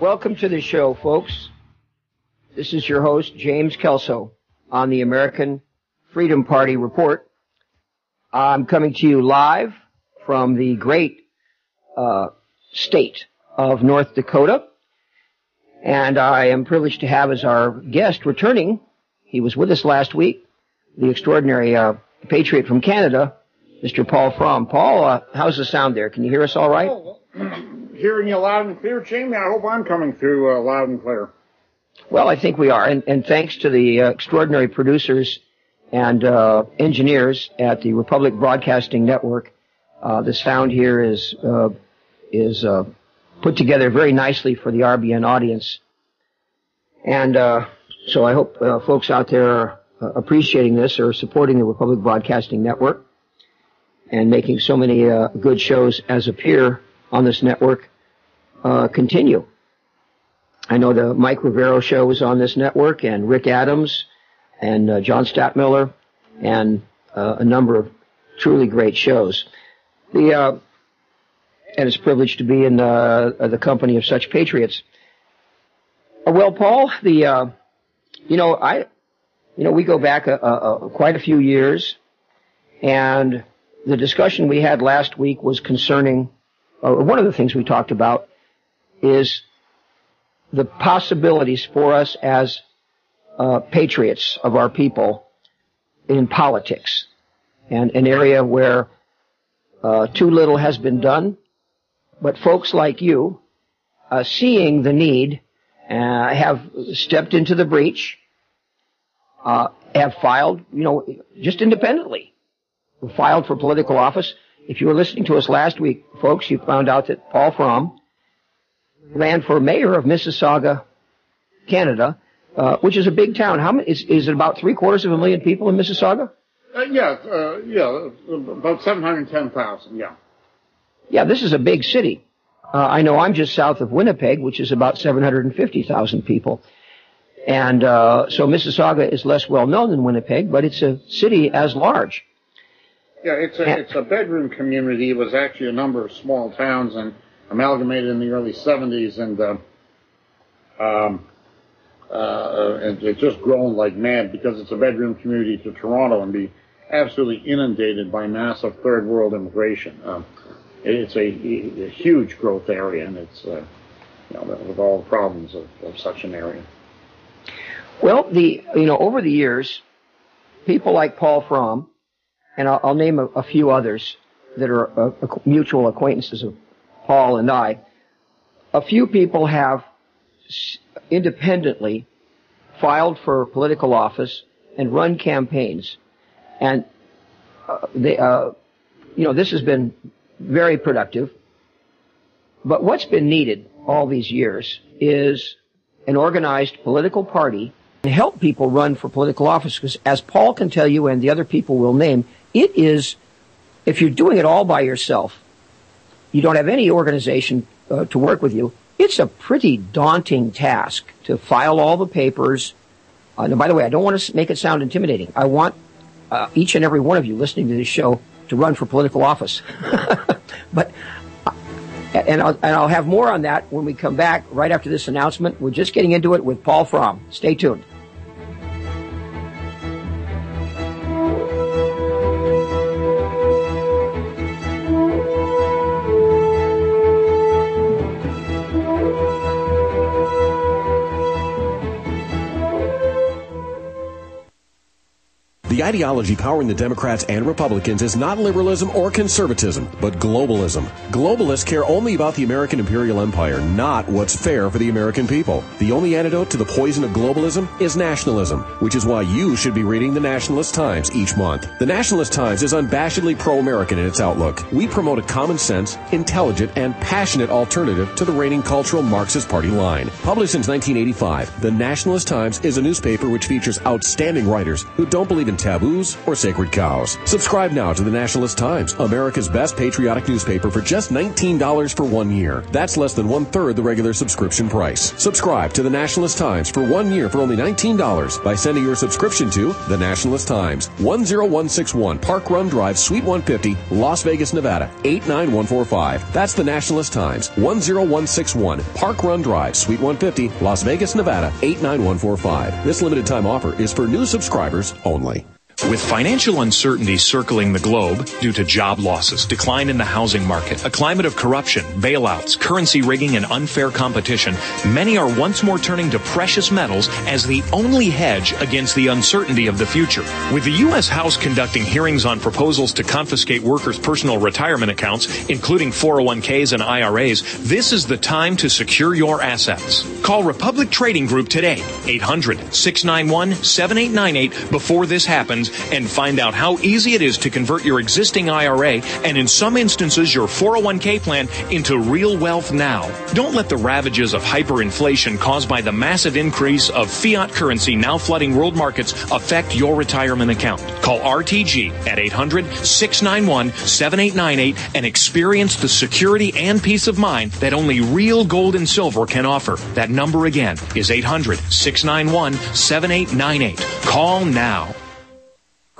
Welcome to the show, folks. This is your host, James Kelso, on the American Freedom Party Report. I'm coming to you live from the great uh, state of North Dakota. And I am privileged to have as our guest returning, he was with us last week, the extraordinary uh, patriot from Canada, Mr. Paul Fromm. Paul, uh, how's the sound there? Can you hear us all right? Hearing you loud and clear, Jamie. I hope I'm coming through uh, loud and clear. Well, I think we are, and, and thanks to the uh, extraordinary producers and uh, engineers at the Republic Broadcasting Network, uh, the sound here is uh, is uh, put together very nicely for the RBN audience, and so I hope folks out there are appreciating this or supporting the Republic Broadcasting Network and making so many good shows as appear on this network uh, continue. I know the Mike Rivero show was on this network, and Rick Adams, and uh, John Stadtmiller, and uh, a number of truly great shows. The uh, and it's a privilege to be in uh, the company of such patriots. Well, Paul, the you know I you know we go back a, a, a, quite a few years, and the discussion we had last week was concerning one of the things we talked about is the possibilities for us as uh, patriots of our people in politics and an area where uh, too little has been done. But folks like you, uh, seeing the need, uh, have stepped into the breach, uh, have filed, you know, just independently, filed for political office. If you were listening to us last week, folks, you found out that Paul Fromm ran for mayor of Mississauga, Canada, uh, which is a big town. How many, is, is it about three quarters of a million people in Mississauga? Uh, yeah, uh, yeah, about 710,000, yeah. Yeah, this is a big city. Uh, I know I'm just south of Winnipeg, which is about 750,000 people. And, uh, so Mississauga is less well known than Winnipeg, but it's a city as large. Yeah, it's a, it's a bedroom community. It was actually a number of small towns and amalgamated in the early 70s, and uh, um, uh, and it's just grown like mad because it's a bedroom community to Toronto and be absolutely inundated by massive third world immigration. Um, it's a, a, huge growth area, and it's uh, you know with all the problems of, of such an area. Well, the you know over the years, people like Paul Fromm, and I'll, I'll name a, a, few others that are uh, mutual acquaintances of Paul and I, a few people have independently filed for political office and run campaigns. And uh, they, uh, you know, this has been very productive. But what's been needed all these years is an organized political party to help people run for political office. Because as Paul can tell you and the other people will name, it is, if you're doing it all by yourself, you don't have any organization uh, to work with you, it's a pretty daunting task to file all the papers. Uh, and by the way, I don't want to make it sound intimidating. I want uh, each and every one of you listening to this show to run for political office. but uh, and I'll, and I'll have more on that when we come back right after this announcement. We're just getting into it with Paul Fromm. Stay tuned. Ideology powering the Democrats and Republicans is not liberalism or conservatism, but globalism. Globalists care only about the American imperial empire, not what's fair for the American people. The only antidote to the poison of globalism is nationalism, which is why you should be reading the Nationalist Times each month. The Nationalist Times is unabashedly pro-American in its outlook. We promote a common sense, intelligent, and passionate alternative to the reigning cultural Marxist party line. Published since 1985, the Nationalist Times is a newspaper which features outstanding writers who don't believe in taboos or sacred cows. Subscribe now to the Nationalist Times, America's best patriotic newspaper for just $19 for one year. That's less than one third the regular subscription price. Subscribe to the Nationalist Times for one year for only $19 by sending your subscription to the Nationalist Times, 10161 Park Run Drive, Suite 150, Las Vegas, Nevada, 89145. That's the Nationalist Times, 10161 Park Run Drive, Suite 150, Las Vegas, Nevada, 89145. This limited time offer is for new subscribers only. With financial uncertainty circling the globe due to job losses, decline in the housing market, a climate of corruption, bailouts, currency rigging, and unfair competition, many are once more turning to precious metals as the only hedge against the uncertainty of the future. With the U.S. House conducting hearings on proposals to confiscate workers' personal retirement accounts, including 401ks and IRAs, this is the time to secure your assets. Call Republic Trading Group today, 800 691 7898 before this happens and find out how easy it is to convert your existing IRA and in some instances your 401k plan into real wealth now. Don't let the ravages of hyperinflation caused by the massive increase of fiat currency now flooding world markets affect your retirement account. Call RTG at 800 691 7898 and experience the security and peace of mind that only real gold and silver can offer. That number again is 800 691 7898. Call now.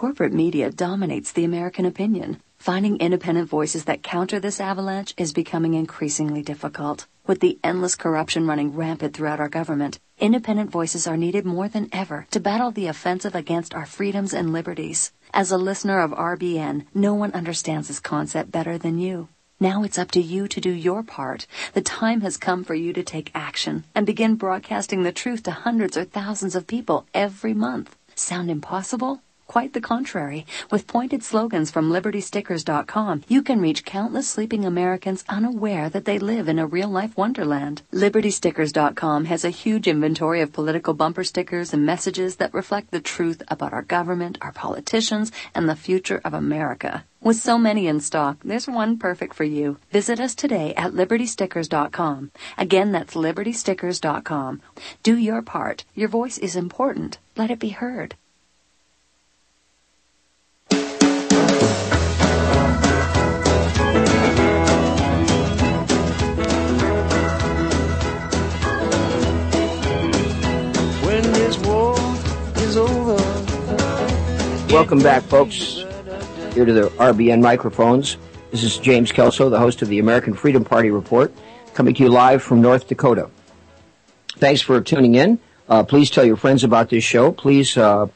Corporate media dominates the American opinion. Finding independent voices that counter this avalanche is becoming increasingly difficult. With the endless corruption running rampant throughout our government, independent voices are needed more than ever to battle the offensive against our freedoms and liberties. As a listener of RBN, no one understands this concept better than you. Now it's up to you to do your part. The time has come for you to take action and begin broadcasting the truth to hundreds or thousands of people every month. Sound impossible? Quite the contrary. With pointed slogans from libertystickers.com, you can reach countless sleeping Americans unaware that they live in a real life wonderland. Libertystickers.com has a huge inventory of political bumper stickers and messages that reflect the truth about our government, our politicians, and the future of America. With so many in stock, there's one perfect for you. Visit us today at libertystickers.com. Again, that's libertystickers.com. Do your part. Your voice is important. Let it be heard. Welcome back, folks, here to the RBN microphones. This is James Kelso, the host of the American Freedom Party Report, coming to you live from North Dakota. Thanks for tuning in. Uh, please tell your friends about this show. Please uh,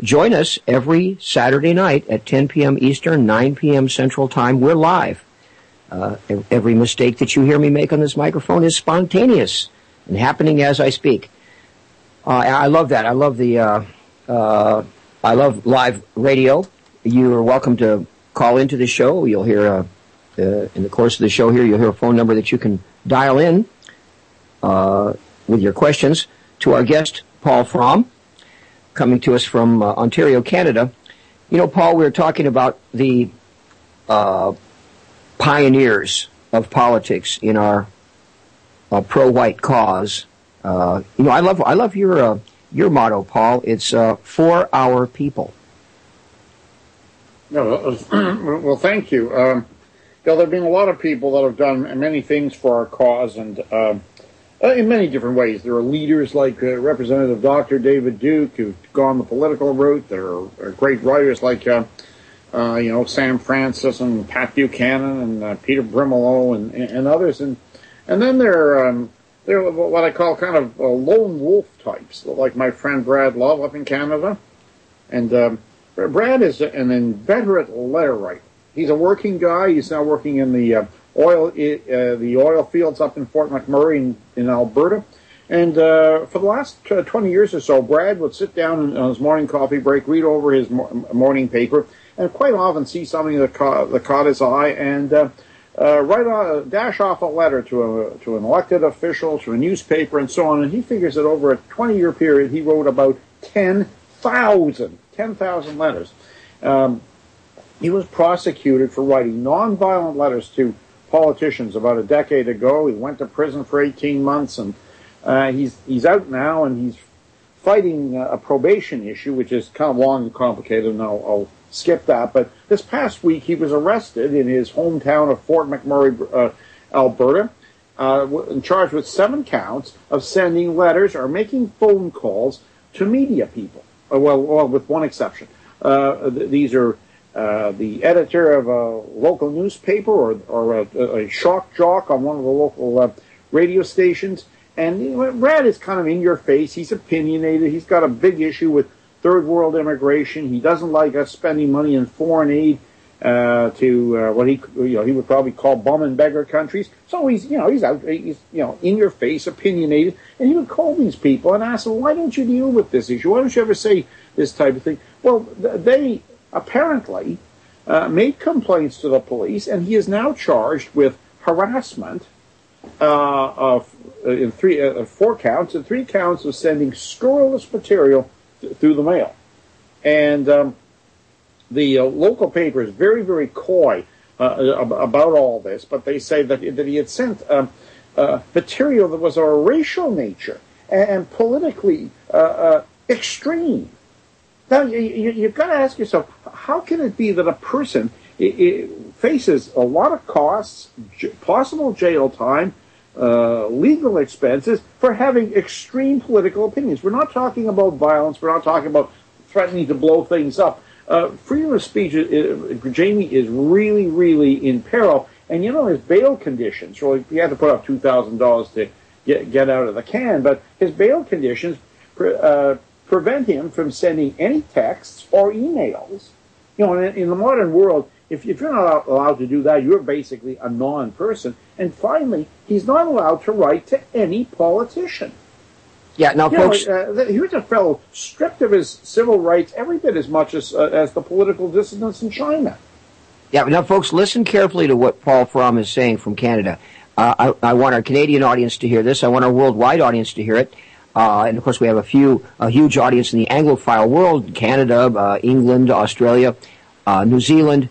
join us every Saturday night at 10 p.m. Eastern, 9 p.m. Central Time. We're live. Uh, every mistake that you hear me make on this microphone is spontaneous and happening as I speak. Uh, I love that. I love the uh, uh, I love live radio. You are welcome to call into the show. You'll hear, uh, uh, in the course of the show here, you'll hear a phone number that you can dial in uh, with your questions to our guest, Paul Fromm, coming to us from uh, Ontario, Canada. You know, Paul, we were talking about the uh, pioneers of politics in our pro-white cause. you know, I love I love your your motto, Paul. It's uh, for our people. No, well, thank you. Um, there have been a lot of people that have done many things for our cause, and um, uh, in many different ways. There are leaders like uh, Representative Dr. David Duke who've gone the political route. There are, are great writers like, uh, uh you know, Sam Francis and Pat Buchanan and uh, Peter Brimelow and, and others. And and then there are um, they're what I call kind of uh, lone wolf types, like my friend Brad Love up in Canada. And um, Brad is an inveterate letter writer. He's a working guy. He's now working in the uh, oil uh, the oil fields up in Fort McMurray in, in Alberta. And uh, for the last 20 years or so, Brad would sit down on his morning coffee break, read over his morning paper, and quite often see something that caught, that caught his eye and uh, write a dash off a letter to a to an elected official, to a newspaper, and so on. And he figures that over a 20 year period, he wrote about 10,000 10,000 letters. Um, he was prosecuted for writing nonviolent letters to politicians about a decade ago. He went to prison for 18 months, and uh, he's he's out now, and he's fighting a probation issue, which is kind of long and complicated, and I'll, I'll skip that. But this past week, he was arrested in his hometown of Fort McMurray, uh, Alberta, uh, and charged with seven counts of sending letters or making phone calls to media people. Uh, well, well, with one exception. Uh, th- these are uh, the editor of a local newspaper or, or a, a shock jock on one of the local radio stations. And Brad is kind of in your face. He's opinionated. He's got a big issue with third world immigration. He doesn't like us spending money in foreign aid uh, to uh, what he you know he would probably call bum and beggar countries. So he's you know he's out he's you know in your face, opinionated, and he would call these people and ask them, why don't you deal with this issue? Why don't you ever say this type of thing? Well, they apparently uh, made complaints to the police, and he is now charged with harassment uh, of uh, in three uh, four counts and three counts of sending scurrilous material through the mail, and. Um, the uh, local paper is very, very coy uh, about all this, but they say that, that he had sent um, uh, material that was of a racial nature and, politically uh, extreme. Now, you, you, have got to ask yourself, how can it be that a person it, it faces a lot of costs, j- possible jail time, uh, legal expenses for having extreme political opinions? We're not talking about violence. We're not talking about threatening to blow things up. Uh, freedom of speech, uh, Jamie, is really, really in peril. And you know his bail conditions. Well, he had to put up two thousand dollars to get get out of the can, but his bail conditions pre- uh, prevent him from sending any texts or emails. You know, in, in the modern world, if, if you're not allowed to do that, you're basically a non-person. And finally, he's not allowed to write to any politician. Yeah, now, you folks. Know, uh, here's a fellow stripped of his civil rights every bit as much as, uh, as the political dissidents in China. Yeah, now, folks, listen carefully to what Paul Fromm is saying from Canada. Uh, I, I, want our Canadian audience to hear this. I want our worldwide audience to hear it. Uh, and of course, we have a few, a huge audience in the Anglophile world: Canada, uh, England, Australia, uh, New Zealand.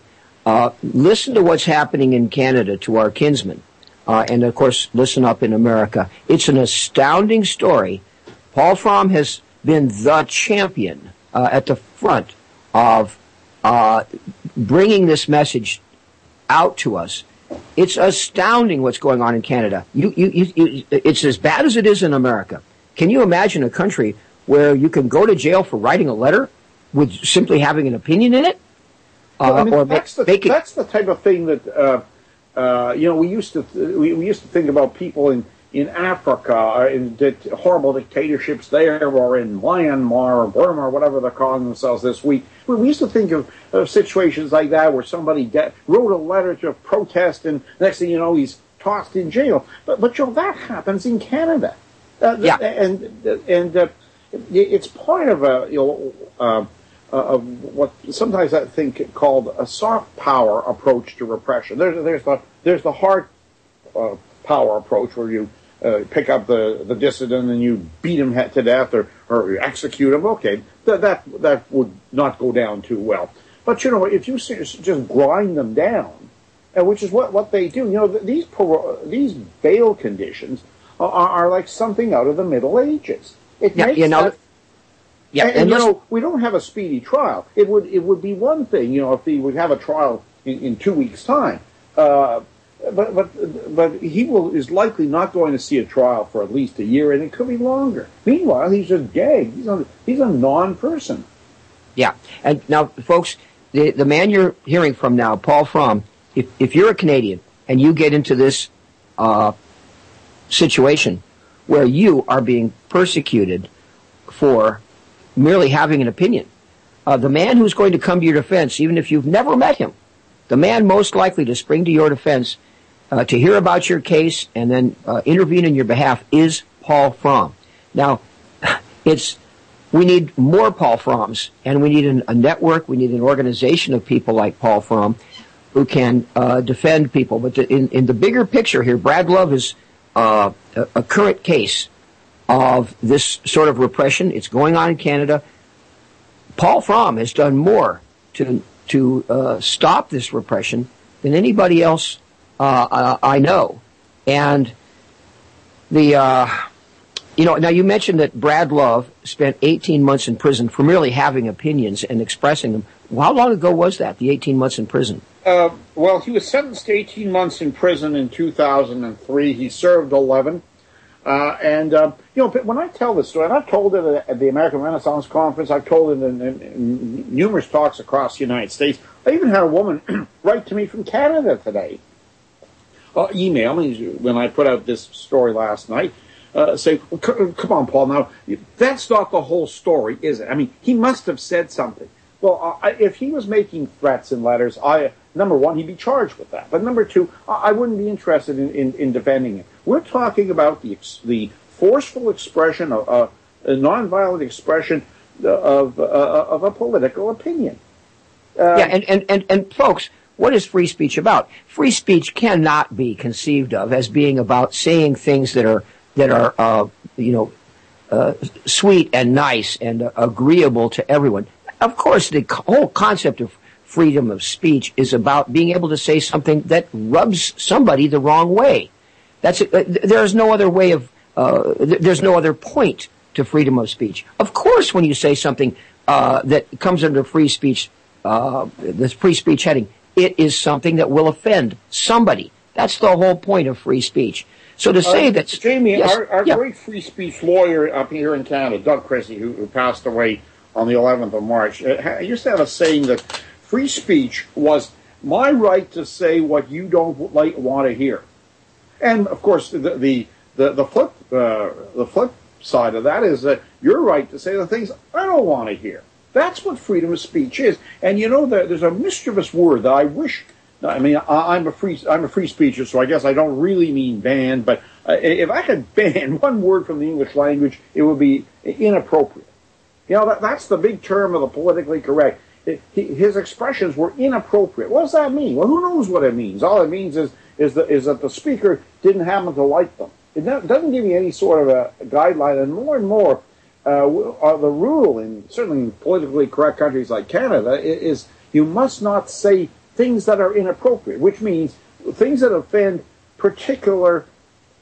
Listen to what's happening in Canada to our kinsmen, and of course, listen up in America. It's an astounding story Paul Fromm has been the champion uh, at the front of uh, bringing this message out to us. It's astounding what's going on in Canada. You, you, you, it's as bad as it is in America. Can you imagine a country where you can go to jail for writing a letter with simply having an opinion in it? Uh, well, I mean, or that's, the, that's the type of thing that uh, uh, you know we used to th- we, we used to think about people in in Africa, uh, in horrible dictatorships there, or in Myanmar or Burma or whatever they're calling themselves this week. We used to think of, of situations like that where somebody de- wrote a letter to protest, and next thing you know, he's tossed in jail. But but Joe, that happens in Canada. Uh, yeah. And and uh, it's part of a you know. Uh, uh, of what sometimes I think called a soft power approach to repression. There's there's the there's the hard uh, power approach where you uh, pick up the, the dissident and you beat him to death or, or execute him, okay, that, that, that would not go down too well. But, you know, if you just grind them down, which is what, what they do, you know, these, these bail conditions are, are like something out of the Middle Ages. It yeah, makes you know, that, yeah, and, and you know, we don't have a speedy trial. It would it would be one thing, you know, if we would have a trial in, in two weeks' time. Uh, but but but he will is likely not going to see a trial for at least a year, and it could be longer. Meanwhile, he's just gagged. He's a he's a non-person. Yeah, and now, folks, the the man you're hearing from now, Paul Fromm. If if you're a Canadian and you get into this uh, situation where you are being persecuted for merely having an opinion, uh, the man who's going to come to your defense, even if you've never met him, the man most likely to spring to your defense uh, to hear about your case and then uh, intervene in your behalf is Paul Fromm. Now, it's we need more Paul Fromms, and we need an, a network. We need an organization of people like Paul Fromm who can uh, defend people. But the, in, in the bigger picture here, Brad Love is uh, a, a current case of this sort of repression. It's going on in Canada. Paul Fromm has done more to to uh, stop this repression than anybody else uh, I know. And the uh, you know, now you mentioned that Brad Love spent 18 months in prison for merely having opinions and expressing them. How long ago was that, the 18 months in prison? Uh, well, he was sentenced to 18 months in prison in 2003. He served 11. Uh, and, uh, you know, when I tell this story, and I've told it at the American Renaissance Conference, I've told it in, in, in numerous talks across the United States. I even had a woman write to me from Canada today, uh, email me when I put out this story last night, uh, say, well, come on, Paul, now, that's not the whole story, is it? I mean, he must have said something. Well, uh, if he was making threats in letters, I number one, he'd be charged with that. But number two, I wouldn't be interested in, in, in defending him. We're talking about the the forceful expression of uh, a nonviolent expression of uh, of a political opinion. Um, yeah, and, and, and, and folks, what is free speech about? Free speech cannot be conceived of as being about saying things that are that are uh, you know uh, sweet and nice and uh, agreeable to everyone. Of course, the whole concept of freedom of speech is about being able to say something that rubs somebody the wrong way. That's uh, there is no other way of uh, there's no other point to freedom of speech. Of course, when you say something uh, that comes under free speech, uh, the free speech heading, it is something that will offend somebody. That's the whole point of free speech. So to say uh, that Jamie, yes, our, our yeah. great free speech lawyer up here in Canada, Doug Christie, who, who passed away on the 11th of March, uh, used to have a saying that free speech was my right to say what you don't like, want to hear. And of course, the the the, the flip uh, the flip side of that is that you're right to say the things I don't want to hear. That's what freedom of speech is. And you know, there's a mischievous word that I wish. I mean, I'm a free I'm a free speaker, so I guess I don't really mean ban. But uh, if I could ban one word from the English language, it would be inappropriate. You know, that, that's the big term of the politically correct his expressions were inappropriate. What does that mean? Well, who knows what it means? All it means is is that is that the speaker didn't happen to like them. It doesn't give you any sort of a guideline, and more and more, uh, uh, the rule in certainly in politically correct countries like Canada is you must not say things that are inappropriate, which means things that offend particular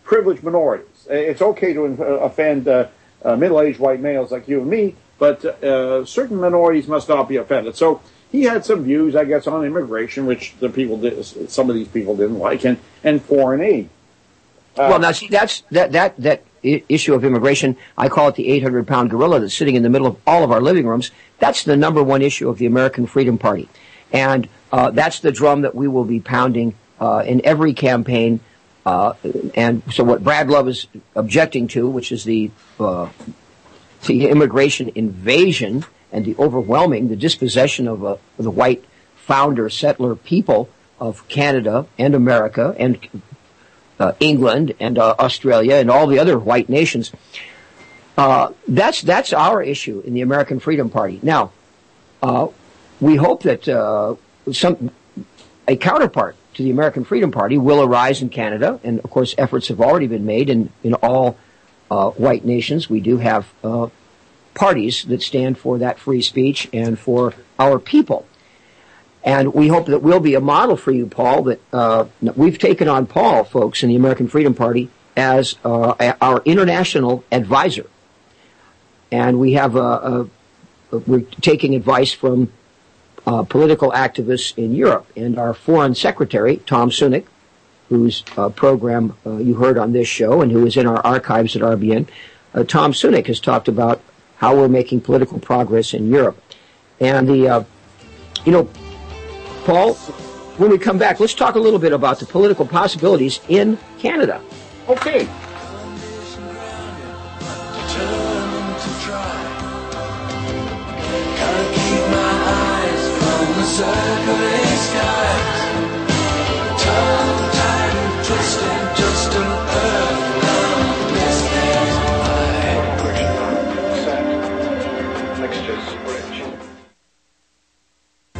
privileged minorities. It's okay to offend uh, uh, middle-aged white males like you and me, but uh, certain minorities must not be offended. So he had some views, I guess, on immigration, which the people did, some of these people didn't like, and, and foreign aid. Uh, well, now see, that's that that that issue of immigration. I call it the 800 pound gorilla that's sitting in the middle of all of our living rooms. That's the number one issue of the American Freedom Party, and uh, that's the drum that we will be pounding uh, in every campaign. Uh, and so, what Brad Love is objecting to, which is the uh, the immigration invasion and the overwhelming, the dispossession of, uh, the white founder settler people of Canada and America and uh, England and uh, Australia and all the other white nations. Uh, that's that's our issue in the American Freedom Party. Now, uh, we hope that uh, some a counterpart to the American Freedom Party will arise in Canada, and of course, efforts have already been made in in all white nations. We do have parties that stand for that free speech and for our people. And we hope that we'll be a model for you, Paul, that uh, we've taken on Paul, folks, in the American Freedom Party as uh, our international advisor. And we have a, a, a we're taking advice from uh, political activists in Europe. And our foreign secretary, Tom Sunic, whose uh, program uh, you heard on this show and who is in our archives at RBN, uh, Tom Sunic has talked about how we're making political progress in Europe. And the, uh, you know, Paul, when we come back, let's talk a little bit about the political possibilities in Canada. Okay. circling fixtures were.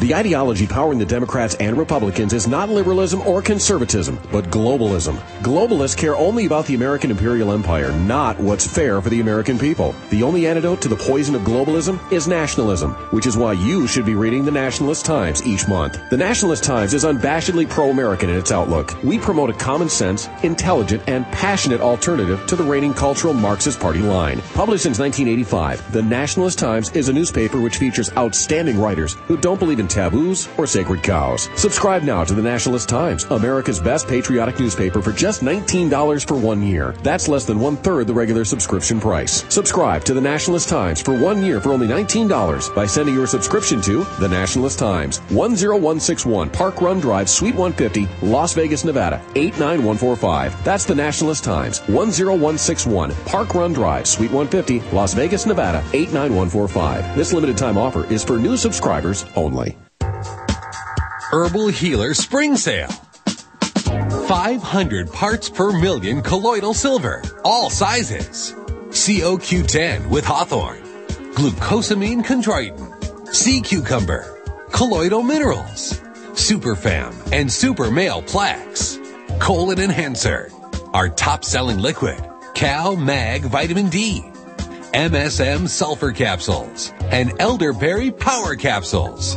The ideology powering the Democrats and Republicans is not liberalism or conservatism, but globalism. Globalists care only about the American imperial empire, not what's fair for the American people. The only antidote to the poison of globalism is nationalism, which is why you should be reading the Nationalist Times each month. The Nationalist Times is unabashedly pro-American in its outlook. We promote a common sense, intelligent, and passionate alternative to the reigning cultural Marxist party line. Published since 1985, the Nationalist Times is a newspaper which features outstanding writers who don't believe in taboos or sacred cows. Subscribe now to the Nationalist Times, America's best patriotic newspaper for just $19 for one year. That's less than one third the regular subscription price. Subscribe to the Nationalist Times for one year for only $19 by sending your subscription to the Nationalist Times, 10161 Park Run Drive, Suite 150, Las Vegas, Nevada, 89145. That's the Nationalist Times, 10161 Park Run Drive, Suite 150, Las Vegas, Nevada, 89145. This limited time offer is for new subscribers only. Herbal Healer Spring Sale. 500 parts per million colloidal silver, all sizes. COQ10 with hawthorn, glucosamine chondroitin, sea cucumber, colloidal minerals, superfam and super male plaques, colon enhancer, our top selling liquid, Cal Mag Vitamin D, MSM sulfur capsules, and elderberry power capsules.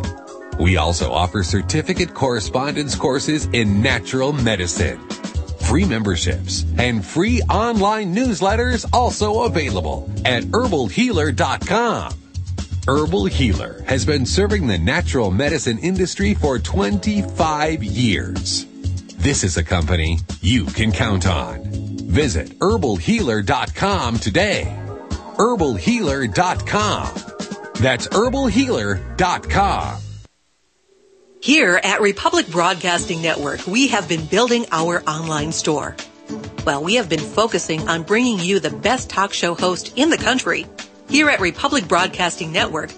We also offer certificate correspondence courses in natural medicine. Free memberships and free online newsletters also available at herbalhealer.com. Herbal Healer has been serving the natural medicine industry for 25 years. This is a company you can count on. Visit herbalhealer.com today. herbalhealer.com. That's herbalhealer.com. Here at Republic Broadcasting Network, we have been building our online store. While we have been focusing on bringing you the best talk show host in the country. Here at Republic Broadcasting Network,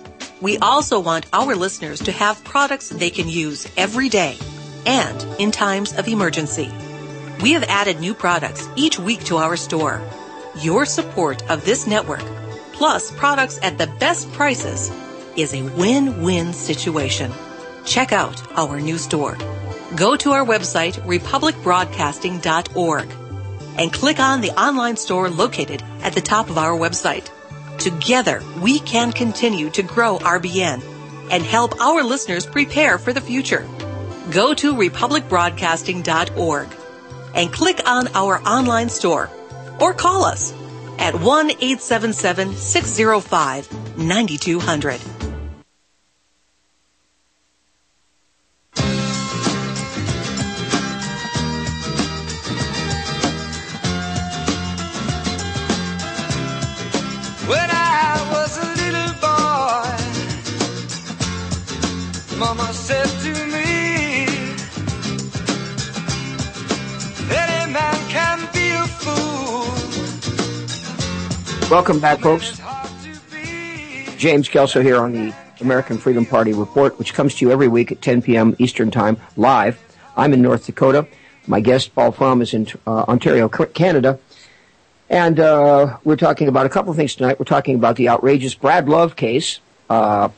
we also want our listeners to have products they can use every day and in times of emergency. We have added new products each week to our store. Your support of this network, plus products at the best prices, is a win-win situation check out our new store. Go to our website, republicbroadcasting.org, and click on the online store located at the top of our website. Together, we can continue to grow RBN and help our listeners prepare for the future. Go to republicbroadcasting.org and click on our online store or call us at 1 877 605 9200. Mama said to me, Any man can be a fool. Welcome back, folks. It's hard to be. James Kelso here on the American Freedom Party Report, which comes to you every week at 10 p.m. Eastern Time, live. I'm in North Dakota. My guest, Paul Fromm, is in uh, Ontario, Canada. And uh, we're talking about a couple of things tonight. We're talking about the outrageous Brad Love case, uh,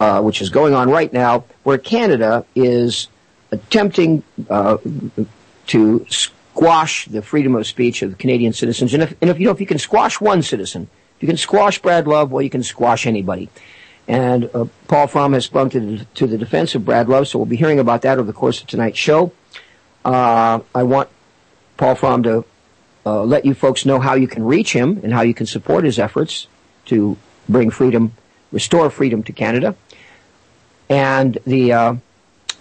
uh, which is going on right now, where Canada is attempting uh, to squash the freedom of speech of Canadian citizens. And if, and if you know, if you can squash one citizen, if you can squash Brad Love, well, you can squash anybody. And uh, Paul Fromm has sprung to the, to the defense of Brad Love, so we'll be hearing about that over the course of tonight's show. Uh, I want Paul Fromm to uh, let you folks know how you can reach him and how you can support his efforts to bring freedom, restore freedom to Canada. And the uh,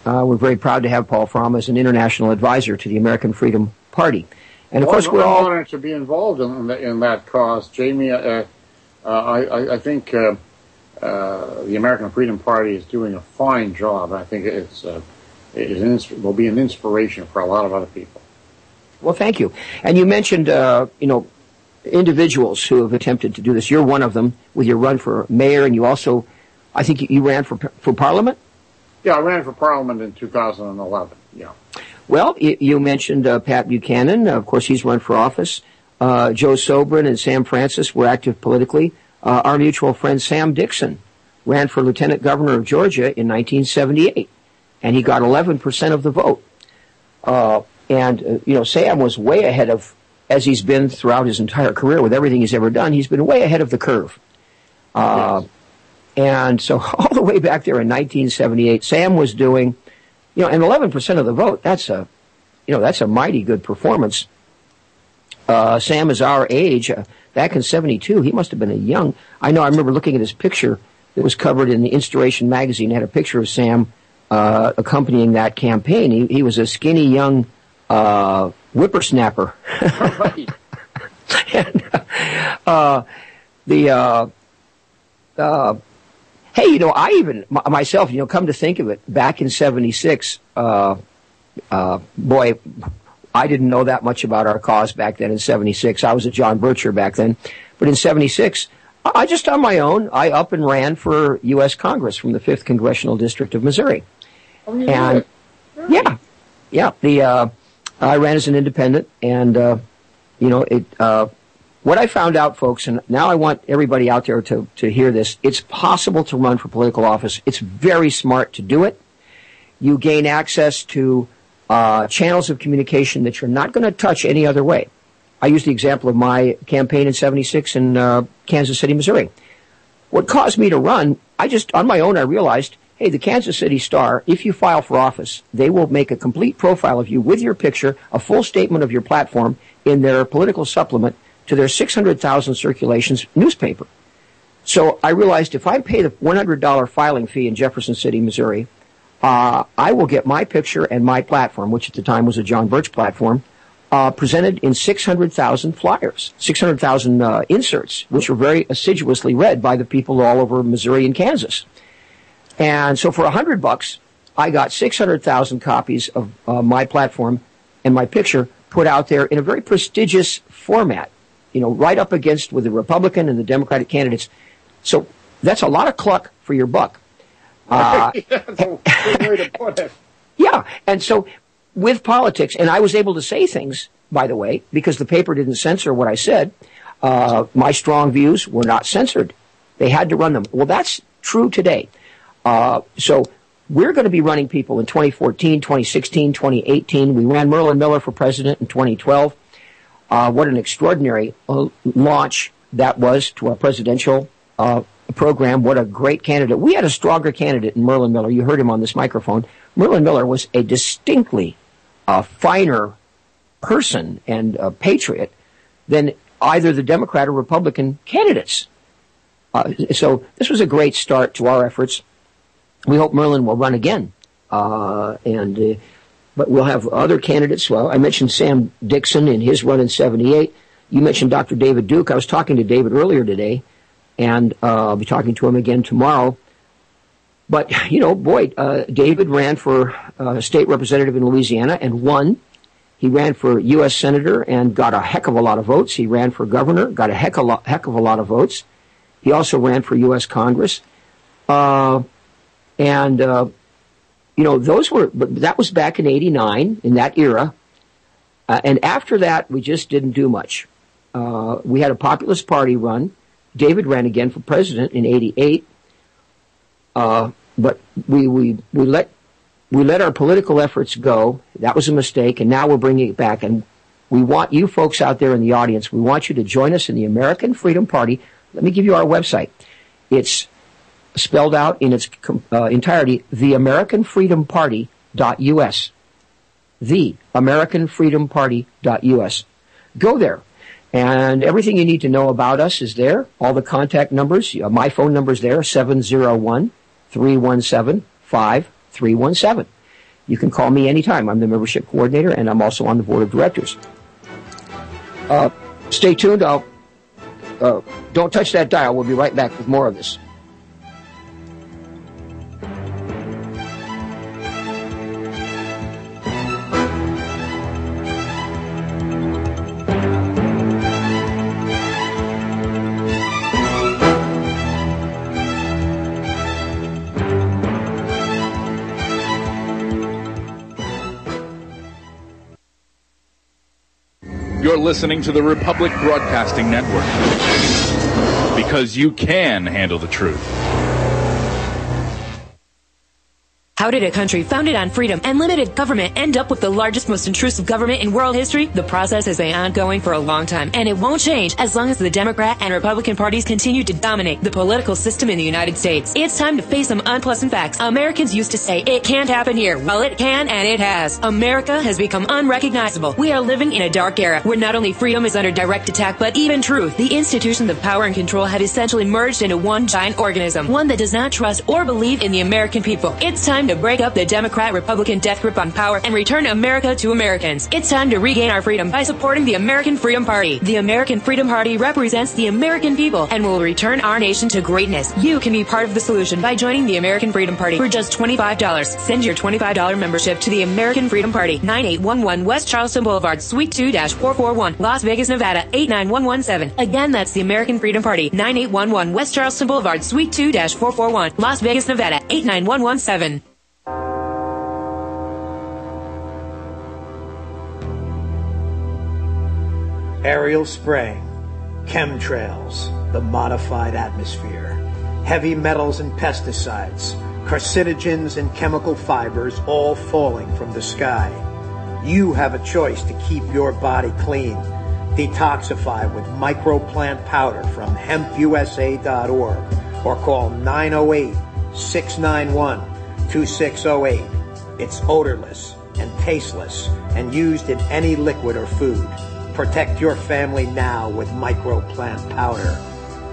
uh, we're very proud to have Paul Fromm as an international advisor to the American Freedom Party. And of course, we're all honored to be involved in, that- in that cause, Jamie. Uh, uh, I, I- I think uh, uh, the American Freedom Party is doing a fine job. I think it's uh, it is will be an inspiration for a lot of other people. Well, thank you. And you mentioned, uh, you know, individuals who have attempted to do this. You're one of them with your run for mayor, and you also, I think, you- ran for for parliament. Yeah, I ran for Parliament in 2011. Yeah. Well, you, you mentioned uh, Pat Buchanan. Of course, he's run for office. Uh, Joe Sobran and Sam Francis were active politically. Uh, our mutual friend Sam Dixon ran for lieutenant governor of Georgia in 1978, and he got 11% of the vote. Uh, and, uh, you know, Sam was way ahead of, as he's been throughout his entire career with everything he's ever done, he's been way ahead of the curve. Uh, yes. And so all the way back there in 1978, Sam was doing, you know, and 11% of the vote, that's a, you know, that's a mighty good performance. Uh, Sam is our age. Uh, back in 72, he must have been a young, I know I remember looking at his picture that was covered in the Instauration magazine. It had a picture of Sam uh, accompanying that campaign. He, he was a skinny young uh, whippersnapper. and, uh, the uh, uh, hey, you know, I even myself, you know, come to think of it, back in '76, uh, boy, I didn't know that much about our cause back then in '76. I was a John Bircher back then, but in '76. I just on my own, I up and ran for U.S. Congress from the 5th Congressional District of Missouri. Oh, and yeah, yeah, the uh, I ran as an independent, and uh, you know it. What I found out, folks, and now I want everybody out there to to hear this. It's possible to run for political office. It's very smart to do it. You gain access to uh, channels of communication that you're not going to touch any other way. I use the example of my campaign in '76 in uh, Kansas City, Missouri. What caused me to run? I just on my own I realized hey, the Kansas City Star, if you file for office, they will make a complete profile of you with your picture, a full statement of your platform in their political supplement to their 600,000 circulations newspaper. So I realized if I pay the $100 filing fee in Jefferson City, Missouri, uh, I will get my picture and my platform, which at the time was a John Birch platform, uh, presented in 600,000 flyers, 600,000 uh, inserts, which were very assiduously read by the people all over Missouri and Kansas. And so for a hundred bucks, I got 600,000 copies of uh, my platform and my picture put out there in a very prestigious format, you know, right up against with the Republican and the Democratic candidates. So that's a lot of cluck for your buck. Uh, that's a way to put it. Yeah. And so with politics, and I was able to say things, by the way, because the paper didn't censor what I said. Uh, my strong views were not censored. They had to run them. Well, that's true today. Uh, so we're going to be running people in 2014, 2016, 2018. We ran Merlin Miller for president in 2012. Uh, what an extraordinary uh, launch that was to our presidential uh, program. What a great candidate. We had a stronger candidate in Merlin Miller. You heard him on this microphone. Merlin Miller was a distinctly uh, finer person and a patriot than either the Democrat or Republican candidates. Uh, so this was a great start to our efforts we hope Merlin will run again. Uh, and uh, but we'll have other candidates. Well, I mentioned Sam Dixon in his run in '78. You mentioned Dr. David Duke. I was talking to David earlier today, and uh, I'll be talking to him again tomorrow. But you know, boy, uh, David ran for uh, state representative in Louisiana and won. He ran for U.S. senator and got a heck of a lot of votes. He ran for governor, got a heck, a lot, heck of a lot of votes. He also ran for U.S. Congress. Uh, and, uh, you know, those were, but that was back in 89, in that era. Uh, and after that, we just didn't do much. Uh, we had a populist party run. David ran again for president in 88. Uh, but we, we, we let, we let our political efforts go. That was a mistake. And now we're bringing it back. And we want you folks out there in the audience, we want you to join us in the American Freedom Party. Let me give you our website. It's spelled out in its uh, entirety, the American Freedom Party.us. The American Freedom Party.us. Go there. And everything you need to know about us is there. All the contact numbers, uh, my phone number is there, 701 317 5317. You can call me anytime. I'm the membership coordinator and I'm also on the board of directors. Uh, stay tuned. I'll, uh, don't touch that dial. We'll be right back with more of this. Listening to the Republic Broadcasting Network because you can handle the truth. How did a country founded on freedom and limited government end up with the largest, most intrusive government in world history? The process has been ongoing for a long time, and it won't change as long as the Democrat and Republican parties continue to dominate the political system in the United States. It's time to face some unpleasant facts. Americans used to say, it can't happen here. Well, it can, and it has. America has become unrecognizable. We are living in a dark era where not only freedom is under direct attack, but even truth. The institutions of power and control have essentially merged into one giant organism, one that does not trust or believe in the American people. It's time to break up the Democrat Republican death grip on power and return America to Americans. It's time to regain our freedom by supporting the American Freedom Party. The American Freedom Party represents the American people and will return our nation to greatness. You can be part of the solution by joining the American Freedom Party for just $25. Send your $25 membership to the American Freedom Party, 9811 West Charleston Boulevard, Suite 2-441, Las Vegas, Nevada, 89117. Again, that's the American Freedom Party, 9811 West Charleston Boulevard, Suite 2-441, Las Vegas, Nevada, 89117. Aerial spraying, chemtrails, the modified atmosphere, heavy metals and pesticides, carcinogens and chemical fibers all falling from the sky. You have a choice to keep your body clean. Detoxify with microplant powder from hempusa.org or call 908 691 2608. It's odorless and tasteless and used in any liquid or food. Protect your family now with microplant powder.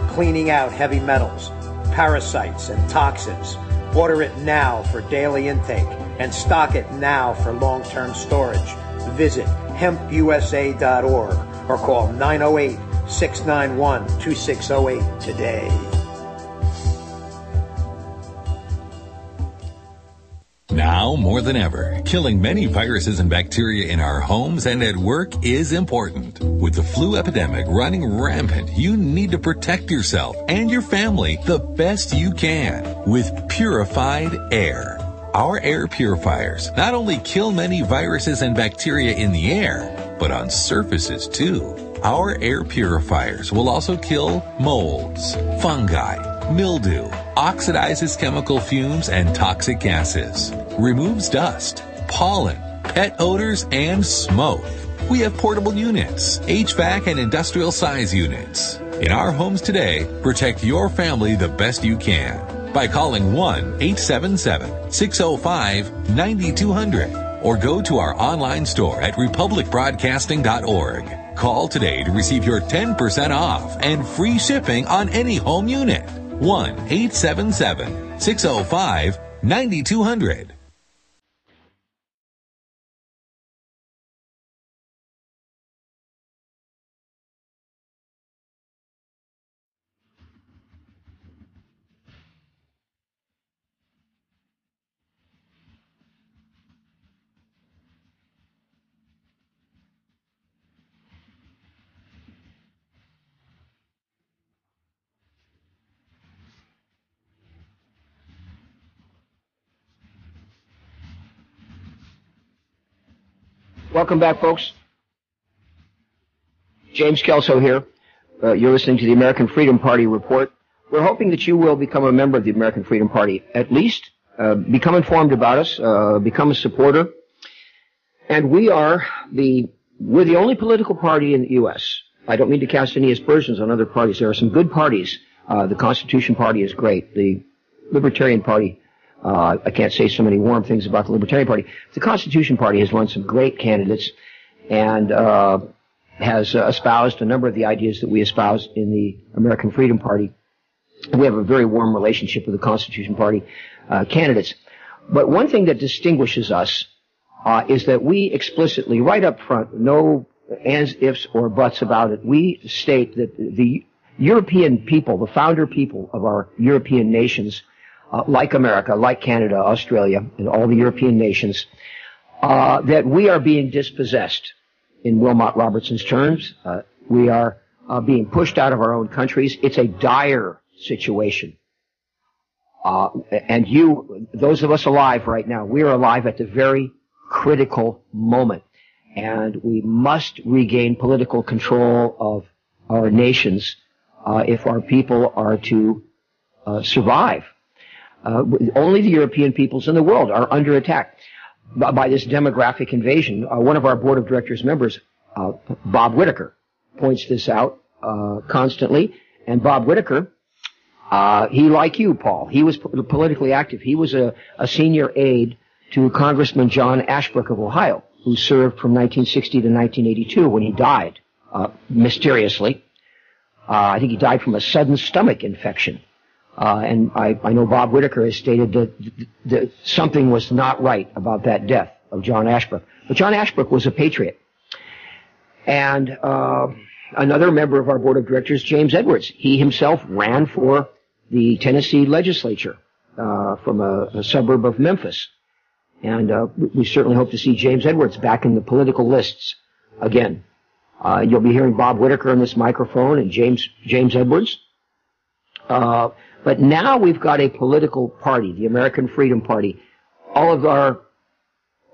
Cleaning out heavy metals, parasites, and toxins. Order it now for daily intake and stock it now for long-term storage. Visit hempusa.org or call 908 691 2608 today. Now more than ever, killing many viruses and bacteria in our homes and at work is important. With the flu epidemic running rampant, you need to protect yourself and your family the best you can with purified air. Our air purifiers not only kill many viruses and bacteria in the air, but on surfaces too. Our air purifiers will also kill molds, fungi, mildew, oxidizes chemical fumes and toxic gases, removes dust, pollen, pet odors, and smoke. We have portable units, HVAC and industrial size units. In our homes today, protect your family the best you can by calling 1-877-605-9200 or go to our online store at republicbroadcasting.org. Call today to receive your 10% off and free shipping on any home unit. 1 877 605 9200. Welcome back, folks. James Kelso here. Uh, you're listening to the American Freedom Party report. We're hoping that you will become a member of the American Freedom Party. At least uh, become informed about us, uh, become a supporter. And we are the we're the only political party in the U.S. I don't mean to cast any aspersions on other parties. There are some good parties. Uh, the Constitution Party is great. The Libertarian Party uh, I can't say so many warm things about the Libertarian Party. The Constitution Party has run some great candidates and uh, has uh, espoused a number of the ideas that we espouse in the American Freedom Party. We have a very warm relationship with the Constitution Party uh, candidates. But one thing that distinguishes us uh, is that we explicitly, right up front, no ands, ifs, or buts about it, we state that the European people, the founder people of our European nations, uh, like America, like Canada, Australia, and all the European nations, uh, that we are being dispossessed. In Wilmot Robertson's terms, uh, we are uh, being pushed out of our own countries. It's a dire situation. Uh, and you, those of us alive right now, we are alive at the very critical moment. And we must regain political control of our nations uh, if our people are to survive Uh, only the European peoples in the world are under attack by, this demographic invasion. Uh, one of our board of directors members, uh, Bob Whitaker, points this out uh, constantly. And Bob Whitaker, uh, he like you, Paul, he was po- politically active. He was a, a senior aide to Congressman John Ashbrook of Ohio, who served from 1960 to 1982 when he died uh, mysteriously. I think he died from a sudden stomach infection. Uh, and I, I, know Bob Whitaker has stated that, that, something was not right about that death of John Ashbrook. But John Ashbrook was a patriot. And uh, another member of our board of directors, James Edwards, he himself ran for the Tennessee legislature uh, from a, a, suburb of Memphis. And uh, we certainly hope to see James Edwards back in the political lists again. Uh, you'll be hearing Bob Whitaker on this microphone and James James Edwards. Uh, but now we've got a political party, the American Freedom Party. All of our,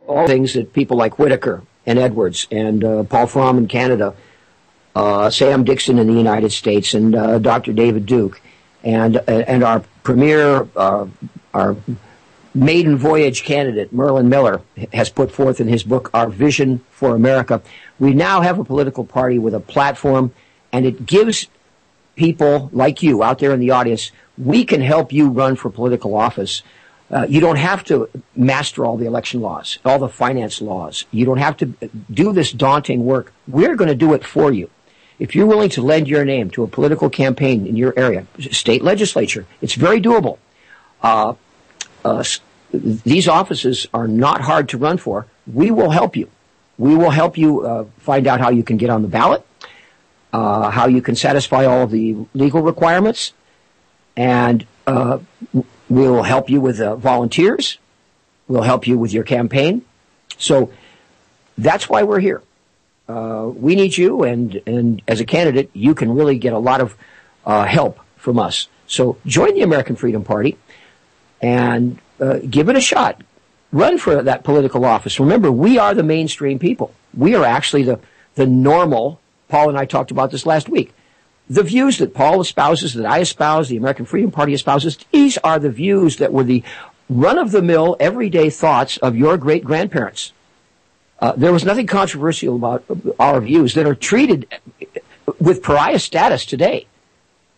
all things that people like Whitaker and Edwards and uh, Paul Fromm in Canada, uh, Sam Dixon in the United States, and uh, Dr. David Duke, and uh, and our premier, uh, our maiden voyage candidate Merlin Miller has put forth in his book Our Vision for America. We now have a political party with a platform, and it gives people like you out there in the audience we can help you run for political office. Uh, you don't have to master all the election laws, all the finance laws. You don't have to do this daunting work. We're going to do it for you. If you're willing to lend your name to a political campaign in your area, state legislature, it's very doable. Uh, uh, these offices are not hard to run for. We will help you. We will help you uh, find out how you can get on the ballot, uh, how you can satisfy all the legal requirements, and uh, we'll help you with uh, volunteers. We'll help you with your campaign. So that's why we're here. Uh, we need you, and and as a candidate, you can really get a lot of uh, help from us. So join the American Freedom Party and uh, give it a shot. Run for that political office. Remember, we are the mainstream people. We are actually the the normal. Paul and I talked about this last week the views that Paul espouses, that I espouse, the American Freedom Party espouses, these are the views that were the run of the mill, everyday thoughts of your great grandparents. Uh, there was nothing controversial about our views that are treated with pariah status today.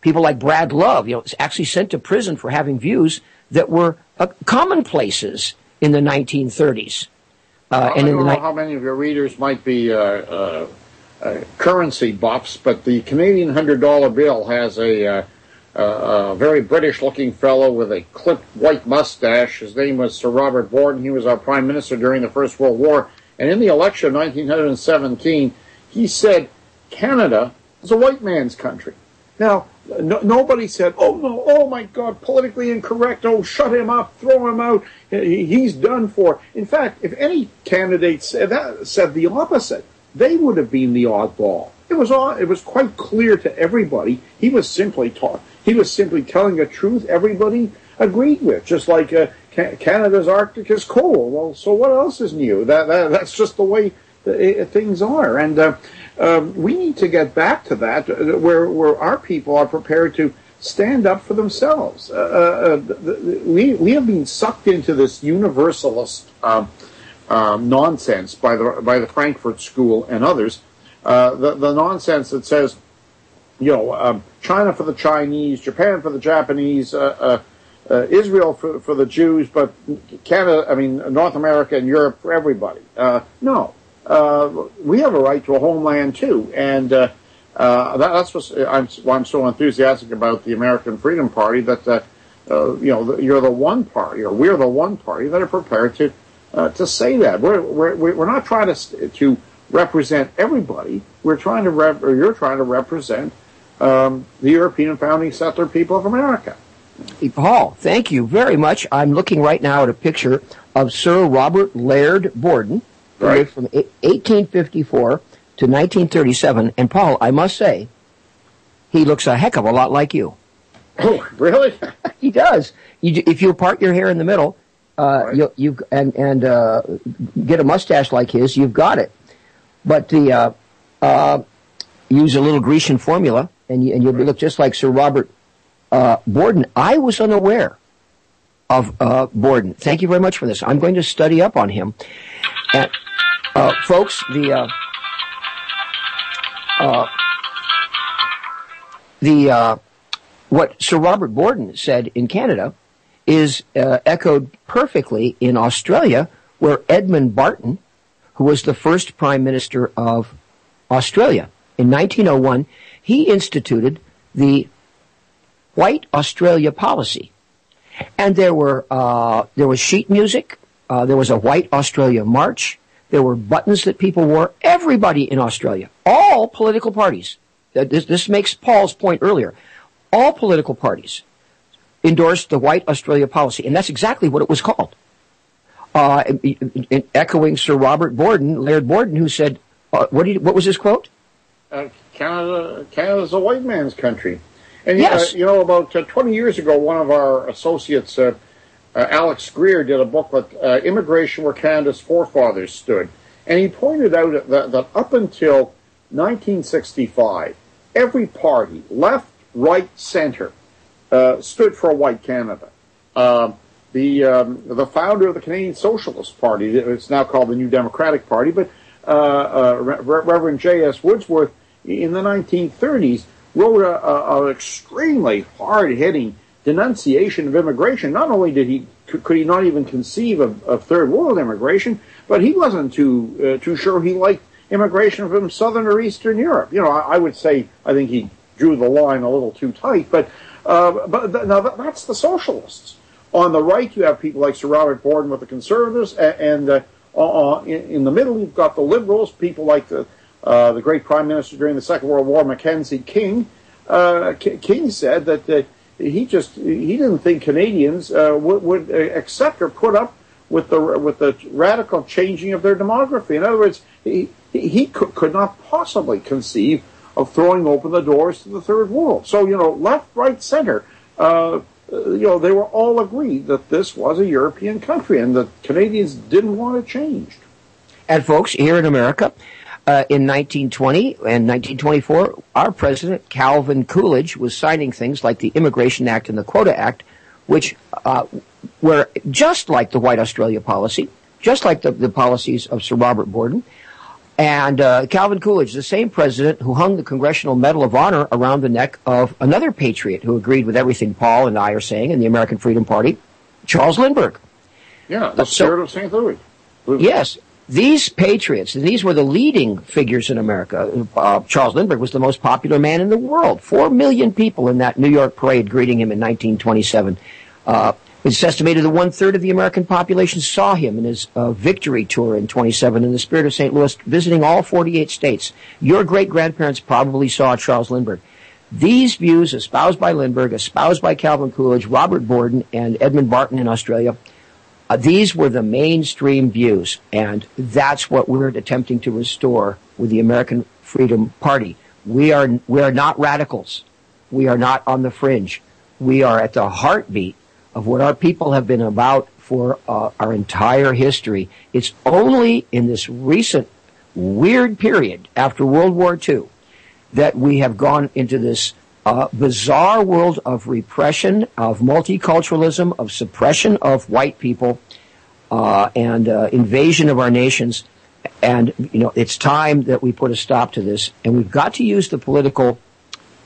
People like Brad Love, you know, actually sent to prison for having views that were uh, commonplaces in the 1930s. Uh, I don't know ni- how many of your readers might be uh, uh, uh, currency buffs, but the Canadian hundred dollar bill has a, uh, a very British looking fellow with a clipped white mustache. His name was Sir Robert Borden. He was our prime minister during the First World War. And in the election of 1917, he said Canada is a white man's country. Now, no, nobody said, "Oh no! Oh my God! Politically incorrect! Oh, shut him up! Throw him out! He's done for." In fact, if any candidate said that, said the opposite, they would have been the oddball. It was all, it was quite clear to everybody. He was simply taught. He was simply telling a truth everybody agreed with, just like uh, Canada's Arctic is cold. Well, so what else is new? That, that that's just the way the, uh, things are, and uh, um, we need to get back to that, uh, where where our people are prepared to stand up for themselves. Uh, uh, the, we we have been sucked into this universalist. Um, nonsense by the by the Frankfurt School and others. Uh, the the nonsense that says, you know, um, China for the Chinese, Japan for the Japanese, uh, uh, uh Israel for, for the Jews, but Canada, I mean North America and Europe for everybody. Uh, no, uh, we have a right to a homeland too, and that, that's what I'm, why I'm so enthusiastic about the American Freedom Party. That you know, you're the one party, or we're the one party that are prepared to uh, to say that. We're, we're, we're not trying to, to represent everybody. We're trying to, rep- or you're trying to represent um, the European founding settler people of America. Paul, thank you very much. I'm looking right now at a picture of Sir Robert Laird Borden, right. from 1854 to 1937. And Paul, I must say, he looks a heck of a lot like you. Oh, really? he does. You, if you part your hair in the middle, uh, right. you, you and and uh, get a mustache like his, you've got it. But the uh, uh, use a little Grecian formula, and you, and you'll right. look just like Sir Robert uh, Borden. I was unaware of uh, Borden. Thank you very much for this. I'm going to study up on him. And, uh, folks, the uh, uh, the uh, what Sir Robert Borden said in Canada is uh, echoed perfectly in Australia, where Edmund Barton, who was the first Prime Minister of Australia in 1901, he instituted the White Australia policy, and there were uh, there was sheet music, uh, there was a White Australia march, there were buttons that people wore. Everybody in Australia, all political parties. This, this makes Paul's point earlier. All political parties endorsed the White Australia policy, and that's exactly what it was called. Uh, in, in echoing Sir Robert Borden, Laird Borden, who said, uh, what, you, what was his quote? Uh, Canada, Canada's a white man's country. And uh, yes. you know, about uh, 20 years ago, one of our associates, uh, Alex Greer, did a booklet, "Immigration: Where Canada's Forefathers Stood," and he pointed out that, that up until 1965, every party, left, right, center, uh, stood for a white Canada. Uh, the um, the founder of the Canadian Socialist Party, it's now called the New Democratic Party, but uh, uh Re- Reverend J.S. Woodsworth in the 1930s wrote an extremely hard-hitting denunciation of immigration. Not only did he could he not even conceive of, of third world immigration, but he wasn't too uh, too sure he liked immigration from southern or eastern Europe. You know, I, I would say I think he drew the line a little too tight, but uh, but th- now that's the socialists. On the right, you have people like Sir Robert Borden with the conservatives, and, and uh, uh, in, in, the middle, you've got the liberals, people like the uh, the great prime minister during the Second World War, Mackenzie King. Uh, King said that uh, he just he didn't think Canadians would, would accept or put up with the with the radical changing of their demography. In other words, he he could not possibly conceive of throwing open the doors to the third world. So, you know, left, right, center, uh, you know, they were all agreed that this was a European country and the Canadians didn't want it changed. And folks, here in America, uh, in 1920 and 1924, our president, Calvin Coolidge, was signing things like the Immigration Act and the Quota Act, which uh, were just like the White Australia policy, just like the, the policies of Sir Robert Borden, and uh, Calvin Coolidge, the same president who hung the Congressional Medal of Honor around the neck of another patriot who agreed with everything Paul and I are saying in the American Freedom Party, Charles Lindbergh. Yeah, the so, spirit of St. Louis. Louis. Yes, these patriots, and these were the leading figures in America. Uh, Charles Lindbergh was the most popular man in the world. Four million people in that New York parade greeting him in 1927. Uh, it's estimated that one third of the American population saw him in his uh, victory tour in 27 in the spirit of St. Louis, visiting all 48 states. Your great grandparents probably saw Charles Lindbergh. These views, espoused by Lindbergh, espoused by Calvin Coolidge, Robert Borden, and Edmund Barton in Australia, uh, these were the mainstream views, and that's what we're attempting to restore with the American Freedom Party. We are we are not radicals. We are not on the fringe. We are at the heartbeat of what our people have been about for uh, our entire history. It's only in this recent weird period after World War II that we have gone into this uh, bizarre world of repression, of multiculturalism, of suppression of white people, uh, and uh, invasion of our nations. And you know, it's time that we put a stop to this, and we've got to use the political